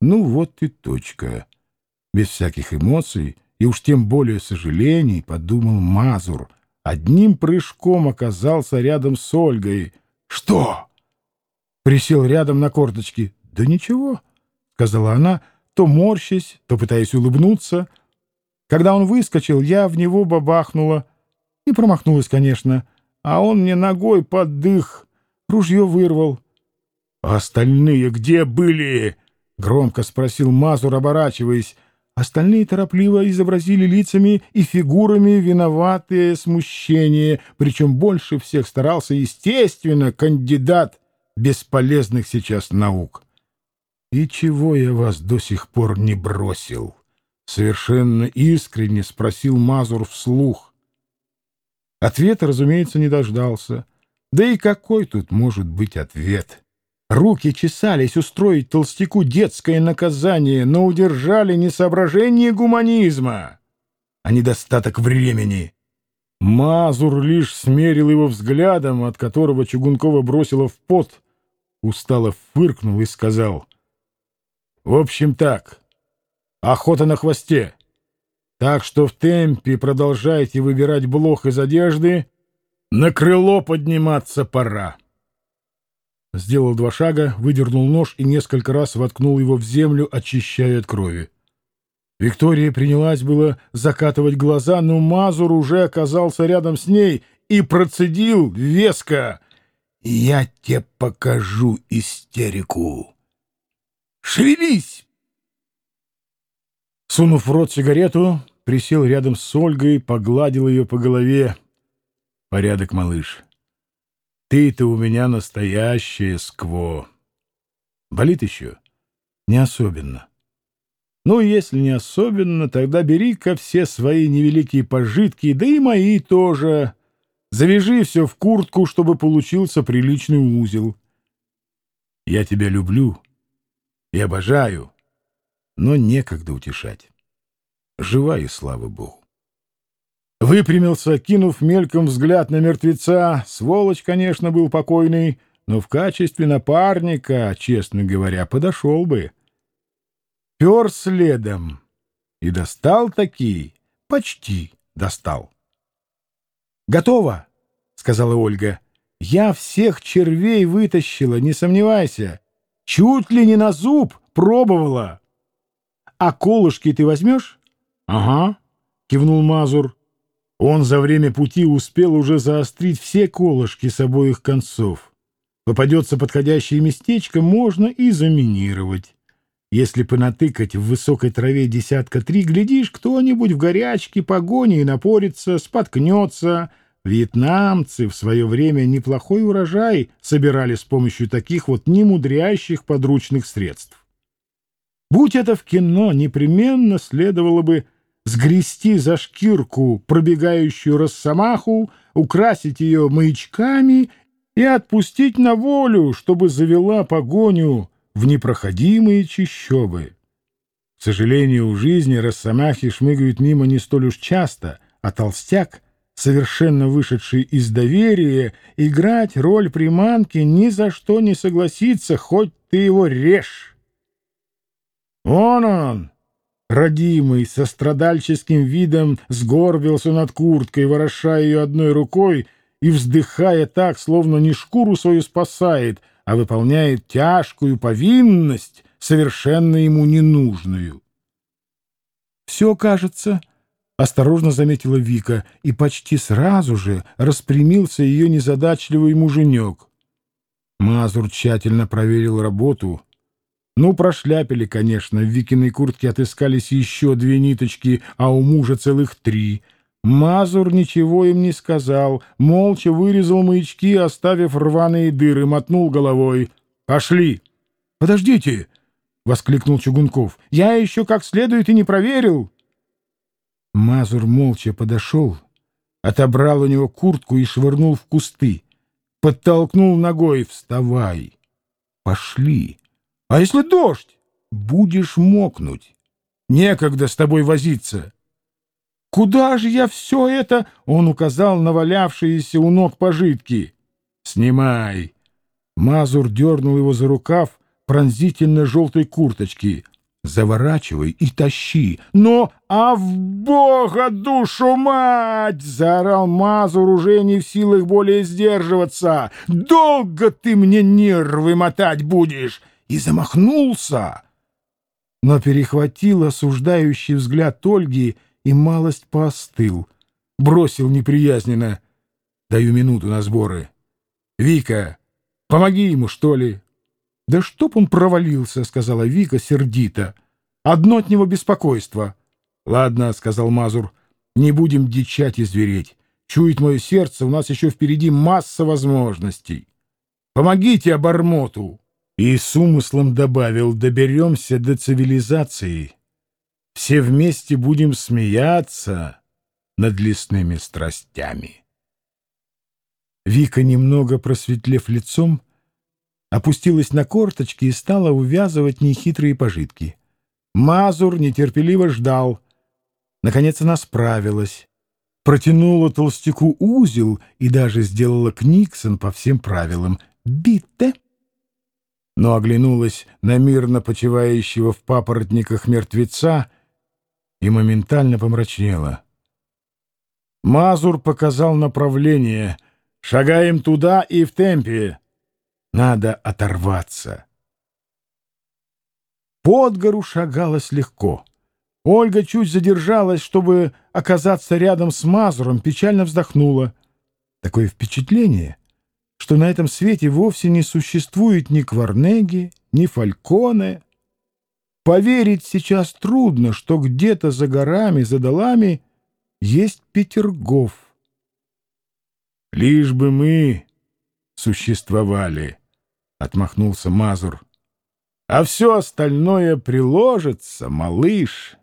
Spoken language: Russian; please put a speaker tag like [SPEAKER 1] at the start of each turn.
[SPEAKER 1] Ну вот и точка. Без всяких эмоций и уж тем более сожалений, подумал Мазур. Одним прыжком оказался рядом с Ольгой. «Что?» Присел рядом на корточки. «Да ничего», — сказала она, то морщась, то пытаясь улыбнуться. Когда он выскочил, я в него бабахнула. Не промахнулась, конечно, а он мне ногой под дых. Ружье вырвал. «А остальные где были?» — громко спросил Мазур, оборачиваясь. Остальные торопливо изобразили лицами и фигурами виноватые смущение, причем больше всех старался, естественно, кандидат бесполезных сейчас наук. «И чего я вас до сих пор не бросил?» — совершенно искренне спросил Мазур вслух. Ответа, разумеется, не дождался. Да и какой тут может быть ответ? Руки чесались устроить толстяку детское наказание, но удержали не соображение гуманизма, а недостаток времени. Мазур лишь смерил его взглядом, от которого Чугункова бросила в пот, устало фыркнул и сказал, «В общем так, охота на хвосте, так что в темпе продолжайте выбирать блох из одежды, на крыло подниматься пора». Сделал два шага, выдернул нож и несколько раз воткнул его в землю, очищая от крови. Виктория принялась было закатывать глаза, но Мазур уже оказался рядом с ней и процедил веско. «Я тебе покажу истерику! Шевелись!» Сунув в рот сигарету, присел рядом с Ольгой, погладил ее по голове. «Порядок, малыш. Ты-то у меня настоящее скво. Болит еще? Не особенно. Ну, если не особенно, тогда бери-ка все свои невеликие пожитки, да и мои тоже. Завяжи все в куртку, чтобы получился приличный узел. Я тебя люблю и обожаю, но некогда утешать. Жива и слава Богу. Выпрямился, кинув мельком взгляд на мертвеца. Сволочь, конечно, был покойный, но в качестве напарника, честно говоря, подошел бы. Пер следом и достал такие, почти достал. «Готово!» — сказала Ольга. «Я всех червей вытащила, не сомневайся. Чуть ли не на зуб пробовала». «А колышки ты возьмешь?» «Ага», — кивнул Мазур. Он за время пути успел уже заострить все колышки с обоих концов. Попадется подходящее местечко, можно и заминировать. Если понатыкать в высокой траве десятка три, глядишь, кто-нибудь в горячке, погоне и напорится, споткнется. Вьетнамцы в свое время неплохой урожай собирали с помощью таких вот немудрящих подручных средств. Будь это в кино, непременно следовало бы сгрести за шкирку пробегающую росомаху, украсить ее маячками и отпустить на волю, чтобы завела погоню в непроходимые чащобы. К сожалению, в жизни росомахи шмыгают мимо не столь уж часто, а толстяк, совершенно вышедший из доверия, играть роль приманки ни за что не согласится, хоть ты его режь. «Вон он!» Родимый, со страдальческим видом, сгорбился над курткой, вороша ее одной рукой и вздыхая так, словно не шкуру свою спасает, а выполняет тяжкую повинность, совершенно ему ненужную. «Все, кажется», — осторожно заметила Вика, и почти сразу же распрямился ее незадачливый муженек. Мазур тщательно проверил работу — ну, прошляпили, конечно, в Викиной куртке отыскались еще две ниточки, а у мужа целых три. Мазур ничего им не сказал, молча вырезал маячки, оставив рваные дыры, мотнул головой. «Пошли!» «Подождите!» — воскликнул Чугунков. «Я еще как следует и не проверил!» Мазур молча подошел, отобрал у него куртку и швырнул в кусты. Подтолкнул ногой «Вставай!» «Пошли!» А если дождь? Будешь мокнуть. Некогда с тобой возиться. Куда же я все это? Он указал на валявшиеся у ног пожитки. Снимай. Мазур дернул его за рукав, пронзительно-желтой курточки. Заворачивай и тащи. Но, а в бога душу мать! Заорал Мазур, уже не в силах более сдерживаться. Долго ты мне нервы мотать будешь! И замахнулся. Но перехватил осуждающий взгляд Ольги и малость поостыл. Бросил неприязненно. Даю минуту на сборы. Вика, помоги ему, что ли? «Да чтоб он провалился», — сказала Вика сердито. «Одно от него беспокойство». «Ладно», — сказал Мазур, — «не будем дичать и звереть. Чует мое сердце, у нас еще впереди масса возможностей. Помогите обормоту!» И с умыслом добавил, доберемся до цивилизации. Все вместе будем смеяться над лесными страстями. Вика, немного просветлев лицом, опустилась на корточки и стала увязывать нехитрые пожитки. Мазур нетерпеливо ждал. Наконец она справилась. Протянула толстяку узел и даже сделала книксон по всем правилам. «Битте!» Но оглянулась на мирно почивающего в папоротниках мертвеца и моментально помрачнела. Мазур показал направление. «Шагаем туда и в темпе!» Надо оторваться. Под гору шагалось легко. Ольга чуть задержалась, чтобы оказаться рядом с Мазуром, печально вздохнула. Такое впечатление, что на этом свете вовсе не существует ни Кварнеги, ни Фальконе. Поверить сейчас трудно, что где-то за горами, за долами есть Петергоф. Лишь бы мы существовали, — отмахнулся Мазур. — А все остальное приложится, малыш.